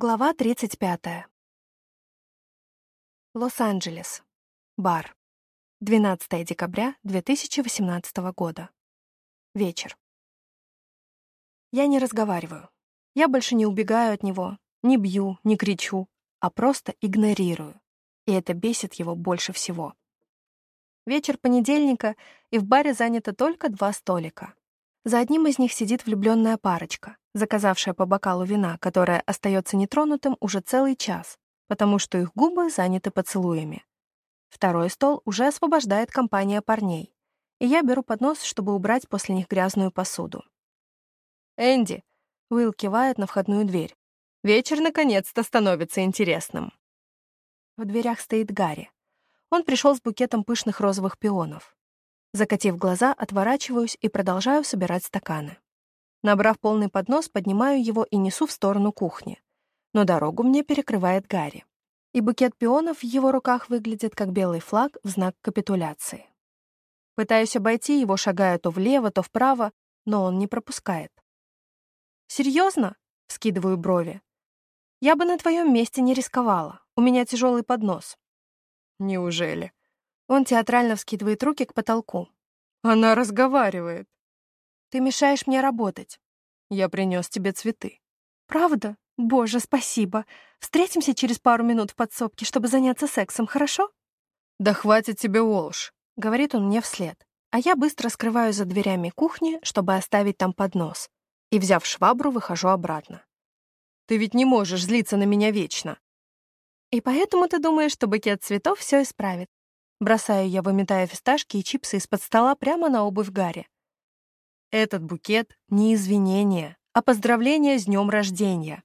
Глава 35. Лос-Анджелес. Бар. 12 декабря 2018 года. Вечер. Я не разговариваю. Я больше не убегаю от него, не бью, не кричу, а просто игнорирую. И это бесит его больше всего. Вечер понедельника, и в баре занято только два столика. За одним из них сидит влюбленная парочка, заказавшая по бокалу вина, которое остается нетронутым уже целый час, потому что их губы заняты поцелуями. Второй стол уже освобождает компания парней, и я беру поднос, чтобы убрать после них грязную посуду. «Энди!» — Уилл кивает на входную дверь. «Вечер наконец-то становится интересным». В дверях стоит Гарри. Он пришел с букетом пышных розовых пионов. Закатив глаза, отворачиваюсь и продолжаю собирать стаканы. Набрав полный поднос, поднимаю его и несу в сторону кухни. Но дорогу мне перекрывает Гарри. И букет пионов в его руках выглядит как белый флаг в знак капитуляции. Пытаюсь обойти его, шагая то влево, то вправо, но он не пропускает. «Серьезно?» — скидываю брови. «Я бы на твоем месте не рисковала. У меня тяжелый поднос». «Неужели?» Он театрально вскидывает руки к потолку. Она разговаривает. Ты мешаешь мне работать. Я принес тебе цветы. Правда? Боже, спасибо. Встретимся через пару минут в подсобке, чтобы заняться сексом, хорошо? Да хватит тебе Уолш, говорит он мне вслед. А я быстро скрываю за дверями кухни, чтобы оставить там поднос. И, взяв швабру, выхожу обратно. Ты ведь не можешь злиться на меня вечно. И поэтому ты думаешь, что букет цветов все исправит. Бросаю я, выметая фисташки и чипсы из-под стола прямо на обувь Гарри. Этот букет — не извинение, а поздравление с днем рождения.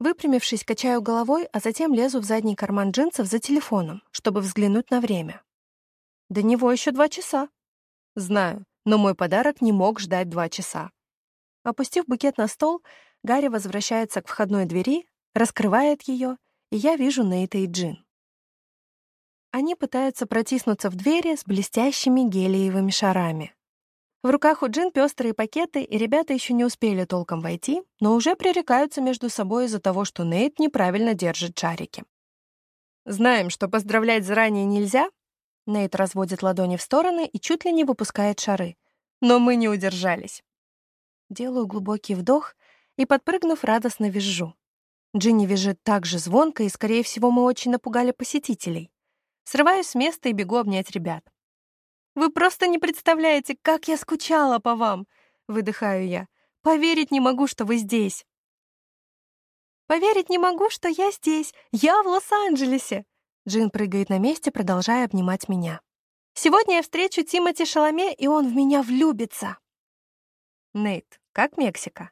Выпрямившись, качаю головой, а затем лезу в задний карман джинсов за телефоном, чтобы взглянуть на время. До него еще два часа. Знаю, но мой подарок не мог ждать два часа. Опустив букет на стол, Гарри возвращается к входной двери, раскрывает ее, и я вижу Нейта и Джин. Они пытаются протиснуться в двери с блестящими гелиевыми шарами. В руках у Джин пестрые пакеты, и ребята еще не успели толком войти, но уже пререкаются между собой из-за того, что Нейт неправильно держит шарики. «Знаем, что поздравлять заранее нельзя?» Нейт разводит ладони в стороны и чуть ли не выпускает шары. «Но мы не удержались». Делаю глубокий вдох и, подпрыгнув, радостно визжу. Джинни визжит так же звонко, и, скорее всего, мы очень напугали посетителей. Срываюсь с места и бегу обнять ребят. «Вы просто не представляете, как я скучала по вам!» — выдыхаю я. «Поверить не могу, что вы здесь!» «Поверить не могу, что я здесь! Я в Лос-Анджелесе!» Джин прыгает на месте, продолжая обнимать меня. «Сегодня я встречу Тимоти Шаломе, и он в меня влюбится!» «Нейт, как Мексика?»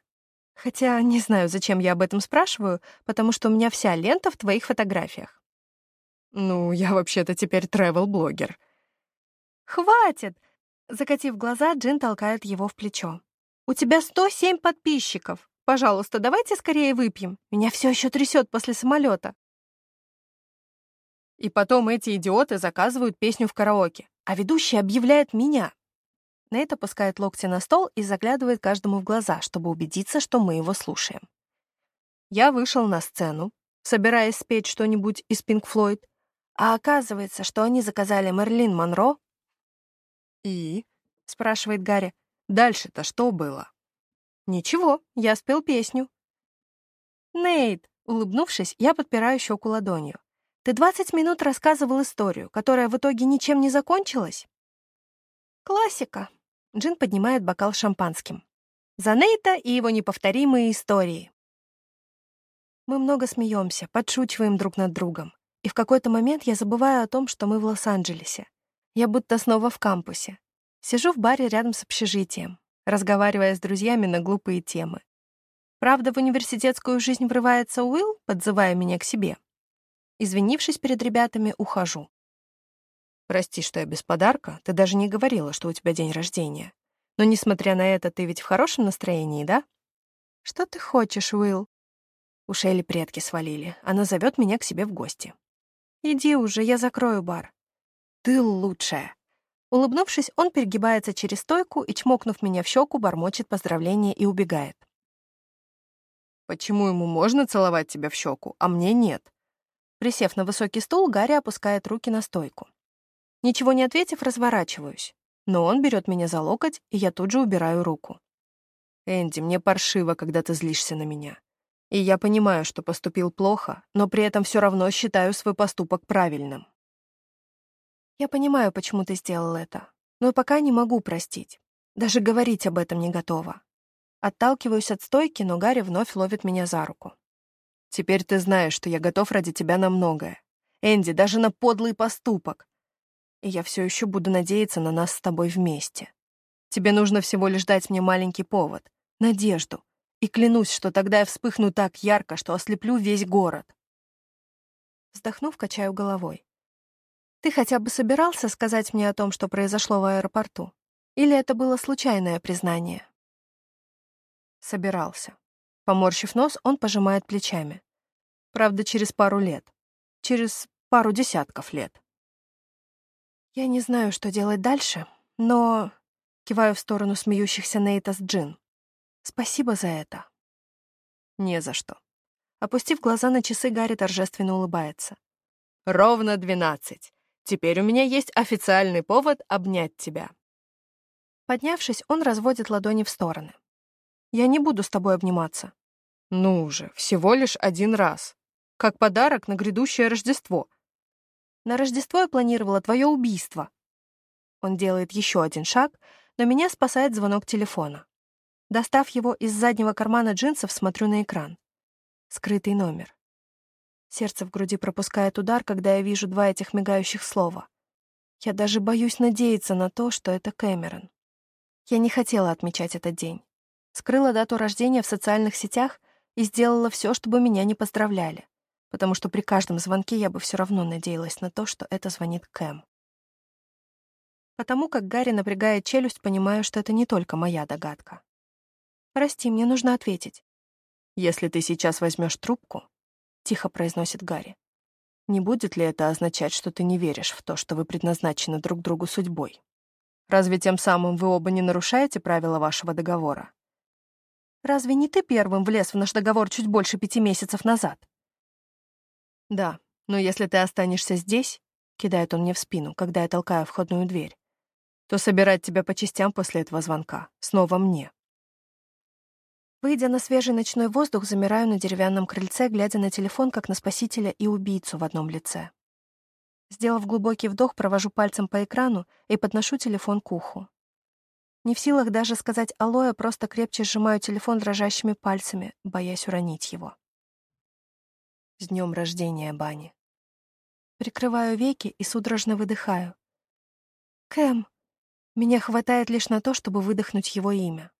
Хотя не знаю, зачем я об этом спрашиваю, потому что у меня вся лента в твоих фотографиях. «Ну, я вообще-то теперь тревел-блогер». «Хватит!» Закатив глаза, Джин толкает его в плечо. «У тебя 107 подписчиков. Пожалуйста, давайте скорее выпьем. Меня все еще трясет после самолета». И потом эти идиоты заказывают песню в караоке, а ведущий объявляет меня. Нейт опускает локти на стол и заглядывает каждому в глаза, чтобы убедиться, что мы его слушаем. Я вышел на сцену, собираясь спеть что-нибудь из Pink Floyd, а оказывается, что они заказали Мерлин Монро. «И?» — спрашивает Гарри. «Дальше-то что было?» «Ничего, я спел песню». «Нейт», — улыбнувшись, я подпираю щеку ладонью. «Ты 20 минут рассказывал историю, которая в итоге ничем не закончилась?» «Классика», — Джин поднимает бокал шампанским. «За Нейта и его неповторимые истории». Мы много смеемся, подшучиваем друг над другом. И в какой-то момент я забываю о том, что мы в Лос-Анджелесе. Я будто снова в кампусе. Сижу в баре рядом с общежитием, разговаривая с друзьями на глупые темы. Правда, в университетскую жизнь врывается Уилл, подзывая меня к себе. Извинившись перед ребятами, ухожу. «Прости, что я без подарка. Ты даже не говорила, что у тебя день рождения. Но, несмотря на это, ты ведь в хорошем настроении, да?» «Что ты хочешь, Уилл?» У Шелли предки свалили. Она зовет меня к себе в гости. «Иди уже, я закрою бар». «Ты лучшая». Улыбнувшись, он перегибается через стойку и, чмокнув меня в щеку, бормочет поздравления и убегает. Почему ему можно целовать тебя в щеку, а мне нет? Присев на высокий стул, Гарри опускает руки на стойку. Ничего не ответив, разворачиваюсь. Но он берет меня за локоть, и я тут же убираю руку. «Энди, мне паршиво, когда ты злишься на меня. И я понимаю, что поступил плохо, но при этом все равно считаю свой поступок правильным». «Я понимаю, почему ты сделал это, но пока не могу простить. Даже говорить об этом не готова». Отталкиваюсь от стойки, но Гарри вновь ловит меня за руку. «Теперь ты знаешь, что я готов ради тебя на многое. Энди, даже на подлый поступок и я все еще буду надеяться на нас с тобой вместе. Тебе нужно всего лишь дать мне маленький повод, надежду, и клянусь, что тогда я вспыхну так ярко, что ослеплю весь город. Вздохнув, качаю головой. Ты хотя бы собирался сказать мне о том, что произошло в аэропорту? Или это было случайное признание? Собирался. Поморщив нос, он пожимает плечами. Правда, через пару лет. Через пару десятков лет. Я не знаю, что делать дальше, но... Киваю в сторону смеющихся Нейта с Джин. Спасибо за это. Не за что. Опустив глаза на часы, Гарри торжественно улыбается. Ровно двенадцать. Теперь у меня есть официальный повод обнять тебя. Поднявшись, он разводит ладони в стороны. Я не буду с тобой обниматься. Ну же, всего лишь один раз. Как подарок на грядущее Рождество — на Рождество я планировала твое убийство. Он делает еще один шаг, но меня спасает звонок телефона. Достав его из заднего кармана джинсов, смотрю на экран. Скрытый номер. Сердце в груди пропускает удар, когда я вижу два этих мигающих слова. Я даже боюсь надеяться на то, что это Кэмерон. Я не хотела отмечать этот день. Скрыла дату рождения в социальных сетях и сделала все, чтобы меня не поздравляли потому что при каждом звонке я бы все равно надеялась на то, что это звонит Кэм. Потому как Гарри напрягает челюсть, понимаю, что это не только моя догадка. «Прости, мне нужно ответить». «Если ты сейчас возьмешь трубку», — тихо произносит Гарри, «не будет ли это означать, что ты не веришь в то, что вы предназначены друг другу судьбой? Разве тем самым вы оба не нарушаете правила вашего договора?» «Разве не ты первым влез в наш договор чуть больше пяти месяцев назад?» «Да, но если ты останешься здесь», — кидает он мне в спину, когда я толкаю входную дверь, то собирать тебя по частям после этого звонка. Снова мне. Выйдя на свежий ночной воздух, замираю на деревянном крыльце, глядя на телефон, как на спасителя и убийцу в одном лице. Сделав глубокий вдох, провожу пальцем по экрану и подношу телефон к уху. Не в силах даже сказать «алло», я просто крепче сжимаю телефон дрожащими пальцами, боясь уронить его. С днем рождения, Бани. Прикрываю веки и судорожно выдыхаю. Кэм. Меня хватает лишь на то, чтобы выдохнуть его имя.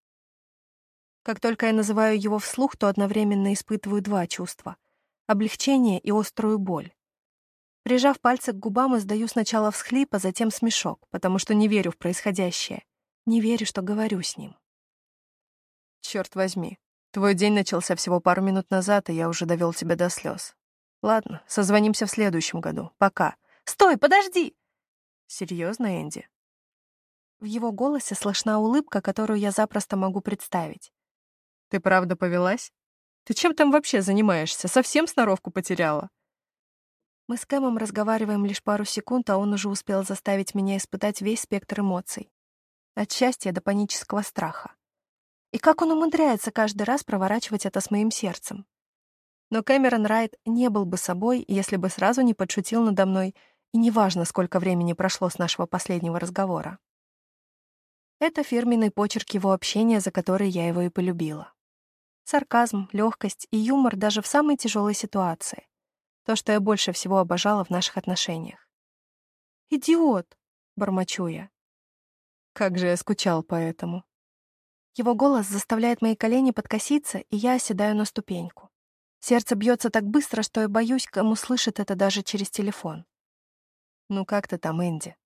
Как только я называю его вслух, то одновременно испытываю два чувства — облегчение и острую боль. Прижав пальцы к губам, издаю сначала всхлип, а затем смешок, потому что не верю в происходящее. Не верю, что говорю с ним. Черт возьми, Твой день начался всего пару минут назад, и я уже довел тебя до слез. Ладно, созвонимся в следующем году. Пока. Стой, подожди! Серьезно, Энди? В его голосе слышна улыбка, которую я запросто могу представить. Ты правда повелась? Ты чем там вообще занимаешься? Совсем сноровку потеряла? Мы с Кэмом разговариваем лишь пару секунд, а он уже успел заставить меня испытать весь спектр эмоций. От счастья до панического страха. И как он умудряется каждый раз проворачивать это с моим сердцем? Но Кэмерон Райт не был бы собой, если бы сразу не подшутил надо мной, и неважно, сколько времени прошло с нашего последнего разговора. Это фирменный почерк его общения, за который я его и полюбила. Сарказм, легкость и юмор даже в самой тяжелой ситуации. То, что я больше всего обожала в наших отношениях. «Идиот!» — бормочу я. Как же я скучал по этому. Его голос заставляет мои колени подкоситься, и я оседаю на ступеньку. Сердце бьется так быстро, что я боюсь, кому слышит это даже через телефон. «Ну как ты там, Энди?»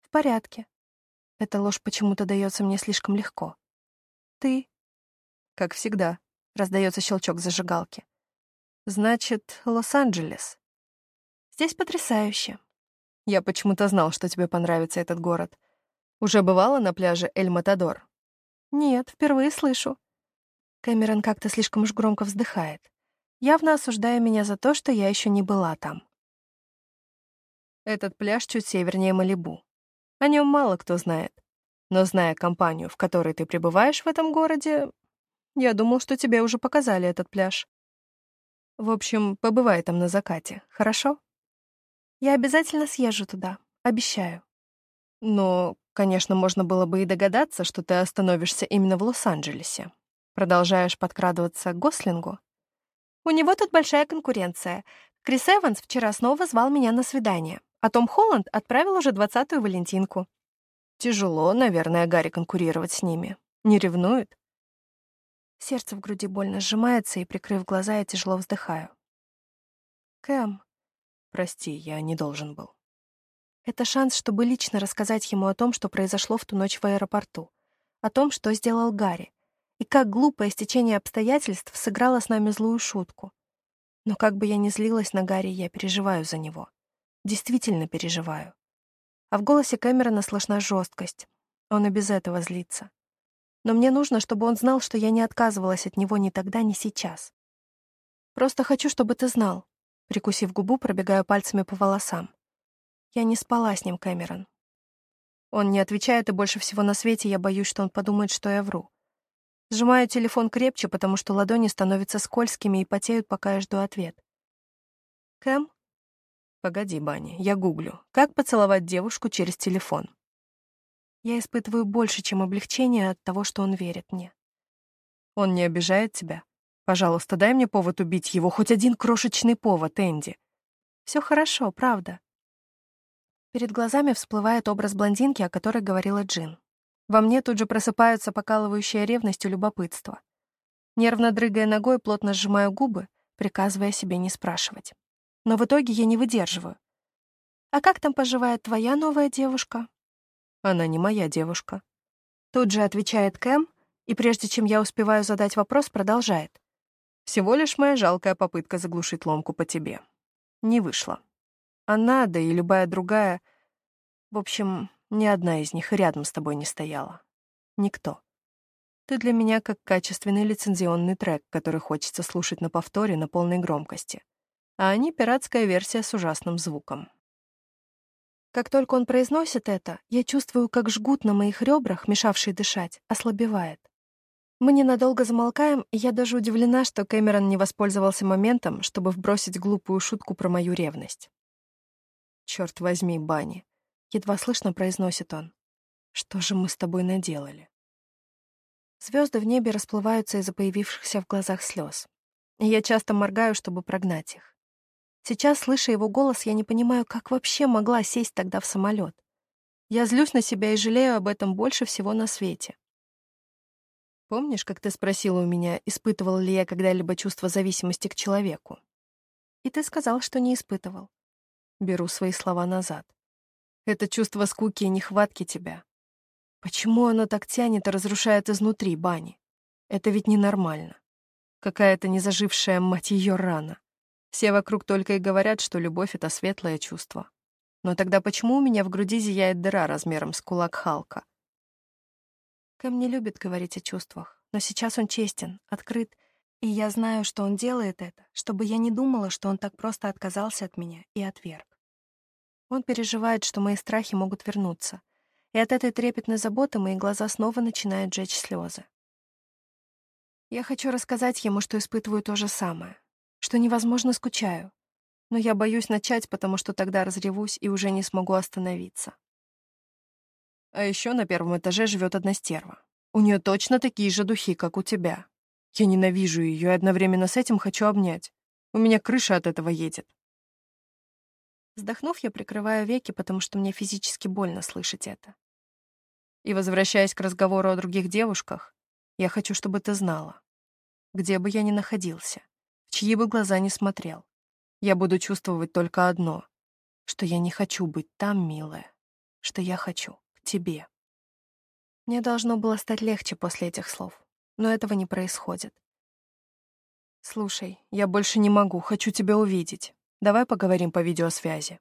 «В порядке». Эта ложь почему-то дается мне слишком легко. «Ты?» «Как всегда», — раздается щелчок зажигалки. «Значит, Лос-Анджелес». «Здесь потрясающе». «Я почему-то знал, что тебе понравится этот город. Уже бывала на пляже Эль-Матадор?» «Нет, впервые слышу». Кэмерон как-то слишком уж громко вздыхает, явно осуждая меня за то, что я еще не была там. Этот пляж чуть севернее Малибу. О нем мало кто знает. Но зная компанию, в которой ты пребываешь в этом городе, я думал, что тебе уже показали этот пляж. В общем, побывай там на закате, хорошо? Я обязательно съезжу туда, обещаю. Но, конечно, можно было бы и догадаться, что ты остановишься именно в Лос-Анджелесе. Продолжаешь подкрадываться к Гослингу? У него тут большая конкуренция. Крис Эванс вчера снова звал меня на свидание, а Том Холланд отправил уже двадцатую Валентинку. Тяжело, наверное, Гарри конкурировать с ними. Не ревнует? Сердце в груди больно сжимается, и, прикрыв глаза, я тяжело вздыхаю. Кэм. Прости, я не должен был. Это шанс, чтобы лично рассказать ему о том, что произошло в ту ночь в аэропорту, о том, что сделал Гарри, и как глупое стечение обстоятельств сыграло с нами злую шутку. Но как бы я ни злилась на Гарри, я переживаю за него. Действительно переживаю. А в голосе Кэмерона слышна жесткость. Он и без этого злится. Но мне нужно, чтобы он знал, что я не отказывалась от него ни тогда, ни сейчас. Просто хочу, чтобы ты знал. Прикусив губу, пробегаю пальцами по волосам. Я не спала с ним, Кэмерон. Он не отвечает, и больше всего на свете я боюсь, что он подумает, что я вру. Сжимаю телефон крепче, потому что ладони становятся скользкими и потеют, пока я жду ответ. Кэм? Погоди, Банни, я гуглю. Как поцеловать девушку через телефон? Я испытываю больше, чем облегчение от того, что он верит мне. Он не обижает тебя? Пожалуйста, дай мне повод убить его, хоть один крошечный повод, Энди. Все хорошо, правда. Перед глазами всплывает образ блондинки, о которой говорила Джин. Во мне тут же просыпаются покалывающая ревность и любопытство. Нервно дрыгая ногой, плотно сжимаю губы, приказывая себе не спрашивать. Но в итоге я не выдерживаю. «А как там поживает твоя новая девушка?» «Она не моя девушка». Тут же отвечает Кэм, и прежде чем я успеваю задать вопрос, продолжает. «Всего лишь моя жалкая попытка заглушить ломку по тебе. Не вышло. Она, да и любая другая... В общем, ни одна из них рядом с тобой не стояла. Никто. Ты для меня как качественный лицензионный трек, который хочется слушать на повторе на полной громкости. А они — пиратская версия с ужасным звуком. Как только он произносит это, я чувствую, как жгут на моих ребрах, мешавший дышать, ослабевает. Мы ненадолго замолкаем, и я даже удивлена, что Кэмерон не воспользовался моментом, чтобы вбросить глупую шутку про мою ревность. Черт возьми, Банни. Едва слышно произносит он. Что же мы с тобой наделали? Звезды в небе расплываются из-за появившихся в глазах слез. Я часто моргаю, чтобы прогнать их. Сейчас, слыша его голос, я не понимаю, как вообще могла сесть тогда в самолет. Я злюсь на себя и жалею об этом больше всего на свете. Помнишь, как ты спросила у меня, испытывал ли я когда-либо чувство зависимости к человеку? И ты сказал, что не испытывал. Беру свои слова назад. Это чувство скуки и нехватки тебя. Почему оно так тянет и разрушает изнутри, Бани? Это ведь ненормально. Какая-то незажившая, мать ее, рана. Все вокруг только и говорят, что любовь — это светлое чувство. Но тогда почему у меня в груди зияет дыра размером с кулак Халка? Кэм не любит говорить о чувствах, но сейчас он честен, открыт, и я знаю, что он делает это, чтобы я не думала, что он так просто отказался от меня и отверг. Он переживает, что мои страхи могут вернуться, и от этой трепетной заботы мои глаза снова начинают жечь слезы. Я хочу рассказать ему, что испытываю то же самое, что невозможно скучаю, но я боюсь начать, потому что тогда разревусь и уже не смогу остановиться. А еще на первом этаже живет одна стерва. У нее точно такие же духи, как у тебя. Я ненавижу ее и одновременно с этим хочу обнять. У меня крыша от этого едет. Вздохнув, я прикрываю веки, потому что мне физически больно слышать это. И возвращаясь к разговору о других девушках, я хочу, чтобы ты знала. Где бы я ни находился, чьи бы глаза ни смотрел, я буду чувствовать только одно, что я не хочу быть там, милая, что я хочу к тебе. Мне должно было стать легче после этих слов, но этого не происходит. Слушай, я больше не могу, хочу тебя увидеть. Давай поговорим по видеосвязи.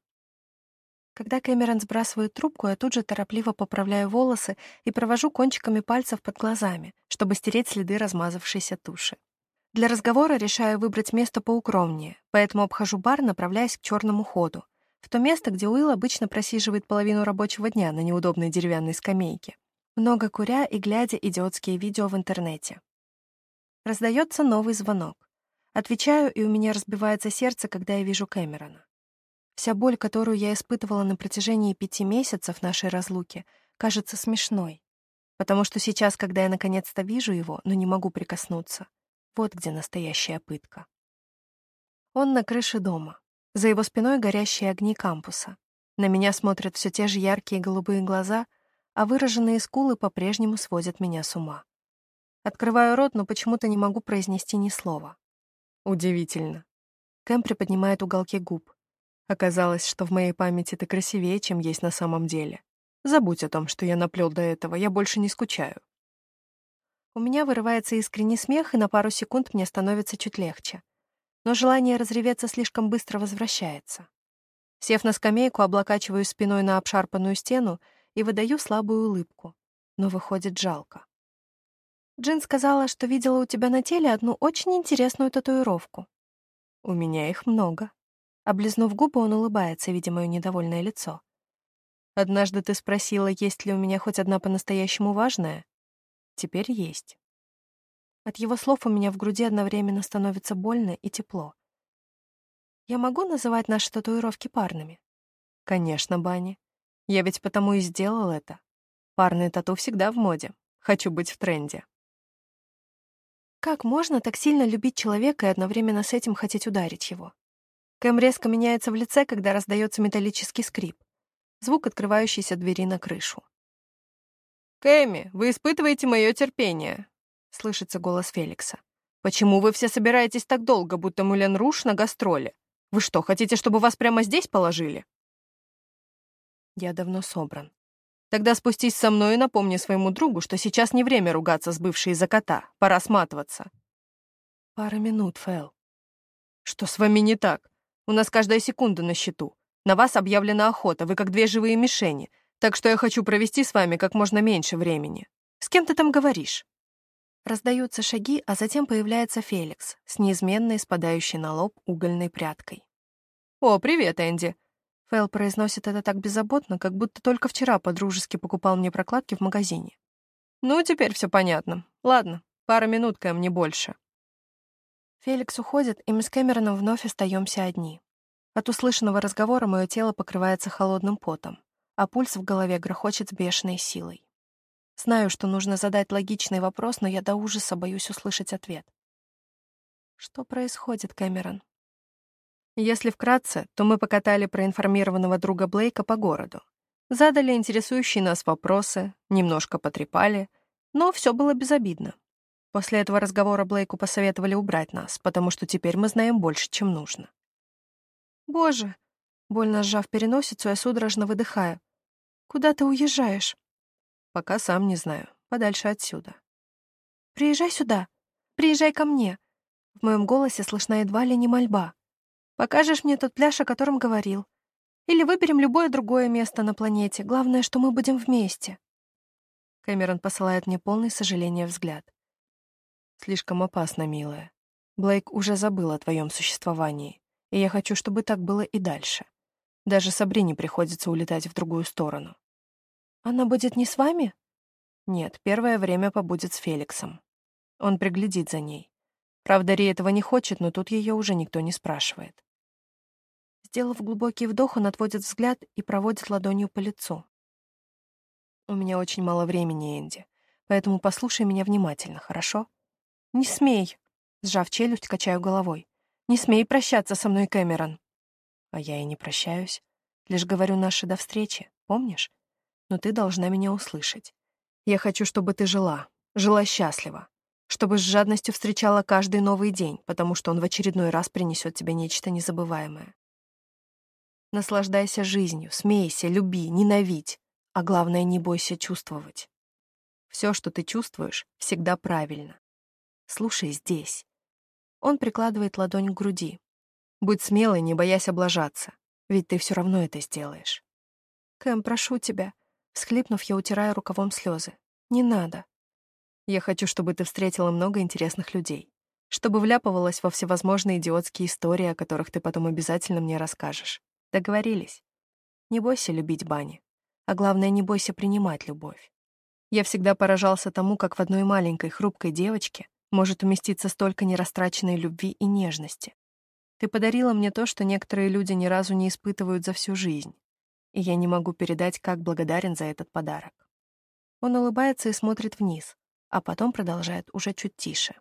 Когда Кэмерон сбрасывает трубку, я тут же торопливо поправляю волосы и провожу кончиками пальцев под глазами, чтобы стереть следы размазавшейся туши. Для разговора решаю выбрать место поукромнее, поэтому обхожу бар, направляясь к черному ходу, в то место, где Уилл обычно просиживает половину рабочего дня на неудобной деревянной скамейке, много куря и глядя идиотские видео в интернете. Раздается новый звонок. Отвечаю, и у меня разбивается сердце, когда я вижу Кэмерона. Вся боль, которую я испытывала на протяжении пяти месяцев нашей разлуки, кажется смешной. Потому что сейчас, когда я наконец-то вижу его, но не могу прикоснуться, вот где настоящая пытка. Он на крыше дома. За его спиной горящие огни кампуса. На меня смотрят все те же яркие голубые глаза, а выраженные скулы по-прежнему сводят меня с ума. Открываю рот, но почему-то не могу произнести ни слова. Удивительно. Кэм приподнимает уголки губ. Оказалось, что в моей памяти ты красивее, чем есть на самом деле. Забудь о том, что я наплел до этого, я больше не скучаю. У меня вырывается искренний смех, и на пару секунд мне становится чуть легче. Но желание разреветься слишком быстро возвращается. Сев на скамейку, облокачиваю спиной на обшарпанную стену и выдаю слабую улыбку. Но выходит жалко. Джин сказала, что видела у тебя на теле одну очень интересную татуировку. У меня их много. Облизнув губы, он улыбается, видя мое недовольное лицо. «Однажды ты спросила, есть ли у меня хоть одна по-настоящему важная? Теперь есть». От его слов у меня в груди одновременно становится больно и тепло. «Я могу называть наши татуировки парными?» «Конечно, Банни. Я ведь потому и сделал это. Парные тату всегда в моде. Хочу быть в тренде». Как можно так сильно любить человека и одновременно с этим хотеть ударить его? Кэм резко меняется в лице, когда раздается металлический скрип. Звук открывающейся двери на крышу. «Кэми, вы испытываете мое терпение», — слышится голос Феликса. «Почему вы все собираетесь так долго, будто Мулен Руш на гастроли? Вы что, хотите, чтобы вас прямо здесь положили?» Я давно собран. Тогда спустись со мной и напомни своему другу, что сейчас не время ругаться с бывшей из-за кота. Пора сматываться. Пара минут, Фэл. Что с вами не так? У нас каждая секунда на счету. На вас объявлена охота, вы как две живые мишени, так что я хочу провести с вами как можно меньше времени. С кем ты там говоришь?» Раздаются шаги, а затем появляется Феликс с неизменной спадающей на лоб угольной прядкой. «О, привет, Энди!» Фэл произносит это так беззаботно, как будто только вчера подружески покупал мне прокладки в магазине. «Ну, теперь все понятно. Ладно, пара минут, Кэм, не больше». Феликс уходит, и мы с Кэмероном вновь остаемся одни. От услышанного разговора мое тело покрывается холодным потом, а пульс в голове грохочет с бешеной силой. Знаю, что нужно задать логичный вопрос, но я до ужаса боюсь услышать ответ. Что происходит, Кэмерон? Если вкратце, то мы покатали проинформированного друга Блейка по городу. Задали интересующие нас вопросы, немножко потрепали, но все было безобидно. После этого разговора Блейку посоветовали убрать нас, потому что теперь мы знаем больше, чем нужно. «Боже!» Больно сжав переносицу, я судорожно выдыхаю. «Куда ты уезжаешь?» «Пока сам не знаю. Подальше отсюда». «Приезжай сюда. Приезжай ко мне». В моем голосе слышна едва ли не мольба. «Покажешь мне тот пляж, о котором говорил. Или выберем любое другое место на планете. Главное, что мы будем вместе». Кэмерон посылает мне полный сожаления взгляд. Слишком опасно, милая. Блейк уже забыл о твоем существовании, и я хочу, чтобы так было и дальше. Даже Сабрине приходится улетать в другую сторону. Она будет не с вами? Нет, первое время побудет с Феликсом. Он приглядит за ней. Правда, Ри этого не хочет, но тут ее уже никто не спрашивает. Сделав глубокий вдох, он отводит взгляд и проводит ладонью по лицу. «У меня очень мало времени, Энди, поэтому послушай меня внимательно, хорошо?» «Не смей!» Сжав челюсть, качаю головой. «Не смей прощаться со мной, Кэмерон!» А я и не прощаюсь. Лишь говорю наши до встречи, помнишь? Но ты должна меня услышать. Я хочу, чтобы ты жила, жила счастливо, чтобы с жадностью встречала каждый новый день, потому что он в очередной раз принесет тебе нечто незабываемое. Наслаждайся жизнью, смейся, люби, ненавидь, а главное, не бойся чувствовать. Все, что ты чувствуешь, всегда правильно. Слушай здесь. Он прикладывает ладонь к груди. Будь смелой, не боясь облажаться, ведь ты все равно это сделаешь. Кэм, прошу тебя. Всхлипнув, я утираю рукавом слезы. Не надо. Я хочу, чтобы ты встретила много интересных людей. Чтобы вляпывалась во всевозможные идиотские истории, о которых ты потом обязательно мне расскажешь. Договорились? Не бойся любить Бани. А главное, не бойся принимать любовь. Я всегда поражался тому, как в одной маленькой хрупкой девочке может уместиться столько нерастраченной любви и нежности. Ты подарила мне то, что некоторые люди ни разу не испытывают за всю жизнь, и я не могу передать, как благодарен за этот подарок. Он улыбается и смотрит вниз, а потом продолжает уже чуть тише.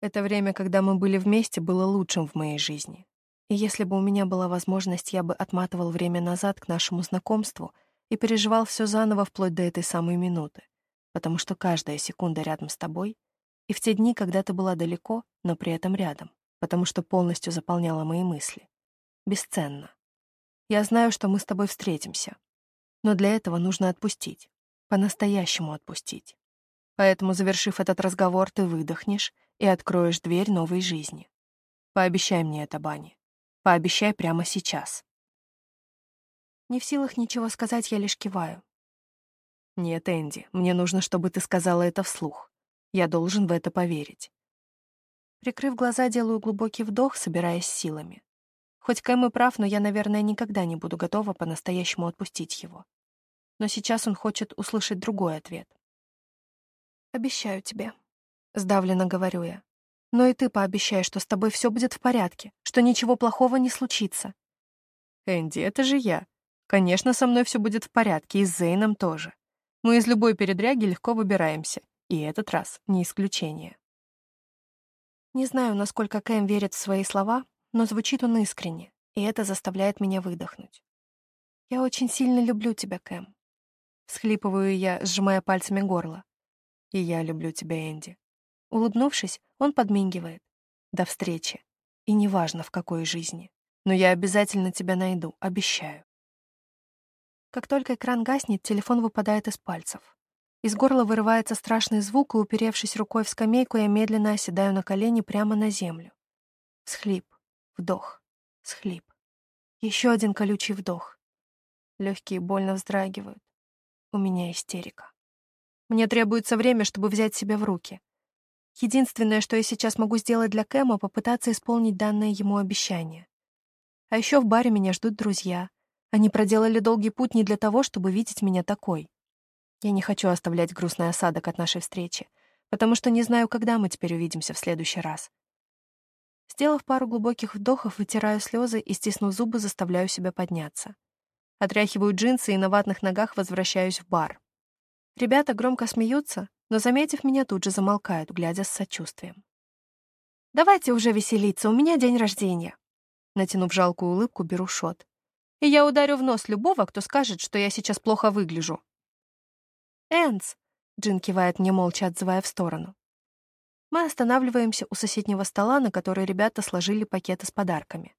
Это время, когда мы были вместе, было лучшим в моей жизни. И если бы у меня была возможность, я бы отматывал время назад к нашему знакомству и переживал все заново вплоть до этой самой минуты, потому что каждая секунда рядом с тобой и в те дни, когда ты была далеко, но при этом рядом, потому что полностью заполняла мои мысли, бесценно. Я знаю, что мы с тобой встретимся, но для этого нужно отпустить, по-настоящему отпустить. Поэтому, завершив этот разговор, ты выдохнешь и откроешь дверь новой жизни. Пообещай мне это, Бани. Пообещай прямо сейчас. Не в силах ничего сказать, я лишь киваю. Нет, Энди, мне нужно, чтобы ты сказала это вслух. Я должен в это поверить. Прикрыв глаза, делаю глубокий вдох, собираясь силами. Хоть Кэм и прав, но я, наверное, никогда не буду готова по-настоящему отпустить его. Но сейчас он хочет услышать другой ответ. «Обещаю тебе», — сдавленно говорю я. «Но и ты пообещай, что с тобой все будет в порядке, что ничего плохого не случится». «Энди, это же я. Конечно, со мной все будет в порядке, и с Зейном тоже. Мы из любой передряги легко выбираемся, и этот раз не исключение». Не знаю, насколько Кэм верит в свои слова, но звучит он искренне, и это заставляет меня выдохнуть. «Я очень сильно люблю тебя, Кэм». Схлипываю я, сжимая пальцами горло. «И я люблю тебя, Энди». Улыбнувшись, он подмигивает. «До встречи. И неважно, в какой жизни. Но я обязательно тебя найду, обещаю». Как только экран гаснет, телефон выпадает из пальцев. Из горла вырывается страшный звук, и, уперевшись рукой в скамейку, я медленно оседаю на колени прямо на землю. Схлип. Вдох. Схлип. Еще один колючий вдох. Легкие больно вздрагивают. У меня истерика. Мне требуется время, чтобы взять себя в руки. Единственное, что я сейчас могу сделать для Кэма, попытаться исполнить данное ему обещание. А еще в баре меня ждут друзья. Они проделали долгий путь не для того, чтобы видеть меня такой. Я не хочу оставлять грустный осадок от нашей встречи, потому что не знаю, когда мы теперь увидимся в следующий раз. Сделав пару глубоких вдохов, вытираю слезы и, стиснув зубы, заставляю себя подняться. Отряхиваю джинсы и на ватных ногах возвращаюсь в бар. Ребята громко смеются, но, заметив меня, тут же замолкают, глядя с сочувствием. «Давайте уже веселиться, у меня день рождения». Натянув жалкую улыбку, беру шот. И я ударю в нос любого, кто скажет, что я сейчас плохо выгляжу. «Энс!» — Джин кивает мне, молча отзывая в сторону. Мы останавливаемся у соседнего стола, на который ребята сложили пакеты с подарками.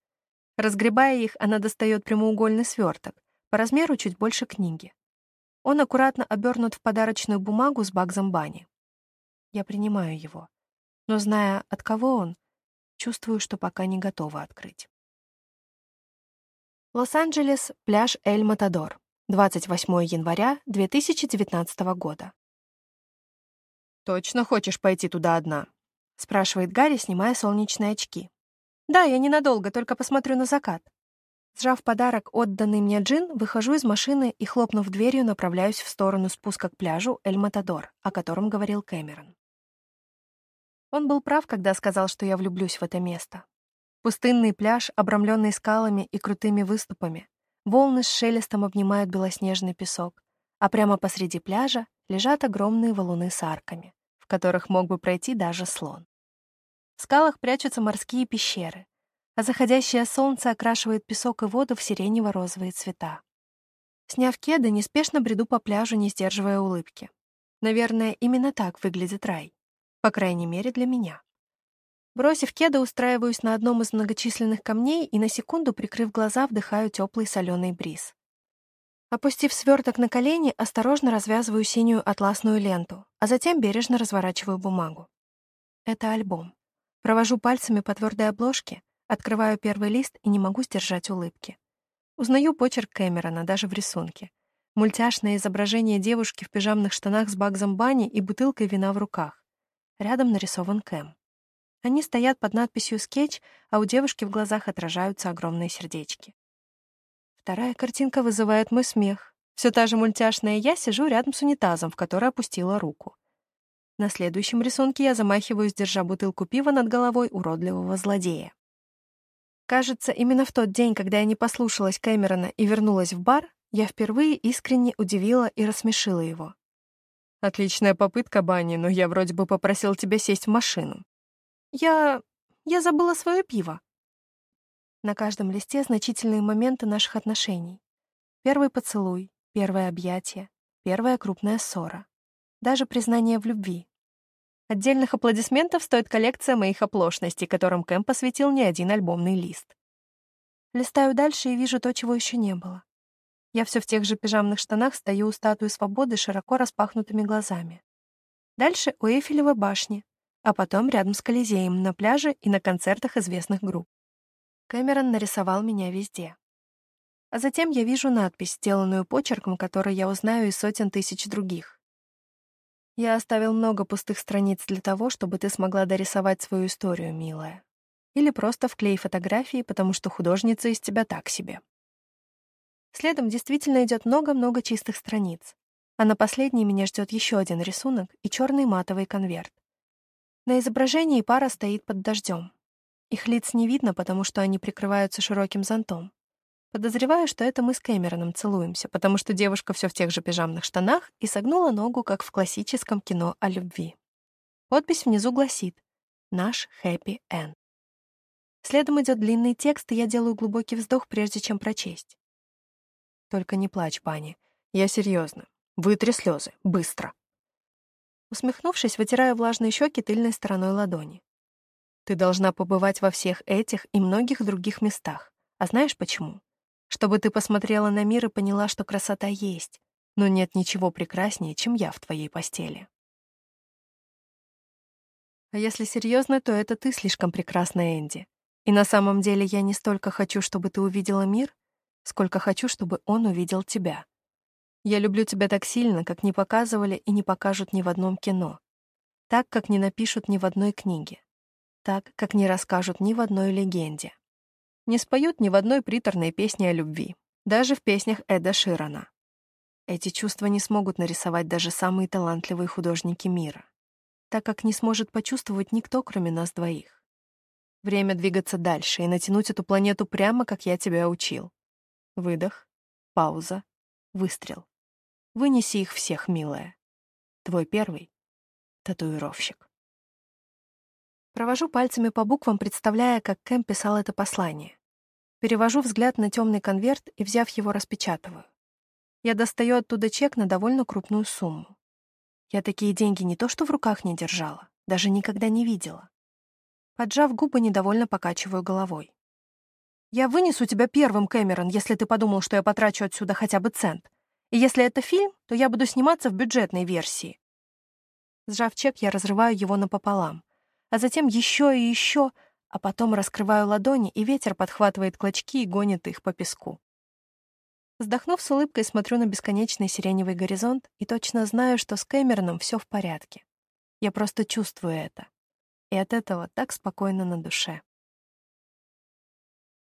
Разгребая их, она достает прямоугольный сверток, по размеру чуть больше книги. Он аккуратно обернут в подарочную бумагу с Багзом Бани. Я принимаю его, но, зная, от кого он, чувствую, что пока не готова открыть. Лос-Анджелес, пляж Эль Матадор, 28 января 2019 года. «Точно хочешь пойти туда одна?» — спрашивает Гарри, снимая солнечные очки. «Да, я ненадолго, только посмотрю на закат». Сжав подарок, отданный мне Джин, выхожу из машины и, хлопнув дверью, направляюсь в сторону спуска к пляжу Эль-Матадор, о котором говорил Кэмерон. Он был прав, когда сказал, что я влюблюсь в это место. Пустынный пляж, обрамленный скалами и крутыми выступами, волны с шелестом обнимают белоснежный песок, а прямо посреди пляжа лежат огромные валуны с арками, в которых мог бы пройти даже слон. В скалах прячутся морские пещеры, а заходящее солнце окрашивает песок и воду в сиренево-розовые цвета. Сняв кеды, неспешно бреду по пляжу, не сдерживая улыбки. Наверное, именно так выглядит рай. По крайней мере, для меня. Бросив кеды, устраиваюсь на одном из многочисленных камней и на секунду, прикрыв глаза, вдыхаю теплый соленый бриз. Опустив сверток на колени, осторожно развязываю синюю атласную ленту, а затем бережно разворачиваю бумагу. Это альбом. Провожу пальцами по твердой обложке, открываю первый лист и не могу сдержать улыбки. Узнаю почерк Кэмерона даже в рисунке. Мультяшное изображение девушки в пижамных штанах с багзом бани и бутылкой вина в руках. Рядом нарисован Кэм. Они стоят под надписью «Скетч», а у девушки в глазах отражаются огромные сердечки. Вторая картинка вызывает мой смех. Все та же мультяшная я сижу рядом с унитазом, в который опустила руку. На следующем рисунке я замахиваюсь, держа бутылку пива над головой уродливого злодея. Кажется, именно в тот день, когда я не послушалась Кэмерона и вернулась в бар, я впервые искренне удивила и рассмешила его. «Отличная попытка, Банни, но я вроде бы попросил тебя сесть в машину». «Я... я забыла свое пиво». На каждом листе значительные моменты наших отношений. Первый поцелуй, первое объятие, первая крупная ссора. Даже признание в любви. Отдельных аплодисментов стоит коллекция моих оплошностей, которым Кэм посвятил не один альбомный лист. Листаю дальше и вижу то, чего еще не было. Я все в тех же пижамных штанах стою у статуи свободы широко распахнутыми глазами. Дальше у Эйфелевой башни, а потом рядом с Колизеем, на пляже и на концертах известных групп. Кэмерон нарисовал меня везде. А затем я вижу надпись, сделанную почерком, который я узнаю из сотен тысяч других. Я оставил много пустых страниц для того, чтобы ты смогла дорисовать свою историю, милая. Или просто вклей фотографии, потому что художница из тебя так себе. Следом действительно идет много-много чистых страниц. А на последней меня ждет еще один рисунок и черный матовый конверт. На изображении пара стоит под дождем. Их лиц не видно, потому что они прикрываются широким зонтом. Подозреваю, что это мы с Кэмероном целуемся, потому что девушка все в тех же пижамных штанах и согнула ногу, как в классическом кино о любви. Подпись внизу гласит «Наш хэппи энд». Следом идет длинный текст, и я делаю глубокий вздох, прежде чем прочесть. Только не плачь, Банни. Я серьезно. Вытри слезы. Быстро. Усмехнувшись, вытираю влажные щеки тыльной стороной ладони. Ты должна побывать во всех этих и многих других местах. А знаешь почему? чтобы ты посмотрела на мир и поняла, что красота есть, но нет ничего прекраснее, чем я в твоей постели. А если серьезно, то это ты слишком прекрасна, Энди. И на самом деле я не столько хочу, чтобы ты увидела мир, сколько хочу, чтобы он увидел тебя. Я люблю тебя так сильно, как не показывали и не покажут ни в одном кино. Так, как не напишут ни в одной книге. Так, как не расскажут ни в одной легенде не споют ни в одной приторной песне о любви, даже в песнях Эда Ширана. Эти чувства не смогут нарисовать даже самые талантливые художники мира, так как не сможет почувствовать никто, кроме нас двоих. Время двигаться дальше и натянуть эту планету прямо, как я тебя учил. Выдох, пауза, выстрел. Вынеси их всех, милая. Твой первый — татуировщик. Провожу пальцами по буквам, представляя, как Кэм писал это послание. Перевожу взгляд на темный конверт и, взяв его, распечатываю. Я достаю оттуда чек на довольно крупную сумму. Я такие деньги не то что в руках не держала, даже никогда не видела. Поджав губы, недовольно покачиваю головой. «Я вынесу тебя первым, Кэмерон, если ты подумал, что я потрачу отсюда хотя бы цент. И если это фильм, то я буду сниматься в бюджетной версии». Сжав чек, я разрываю его напополам а затем еще и еще, а потом раскрываю ладони, и ветер подхватывает клочки и гонит их по песку. Вздохнув с улыбкой, смотрю на бесконечный сиреневый горизонт и точно знаю, что с Кэмероном все в порядке. Я просто чувствую это. И от этого так спокойно на душе.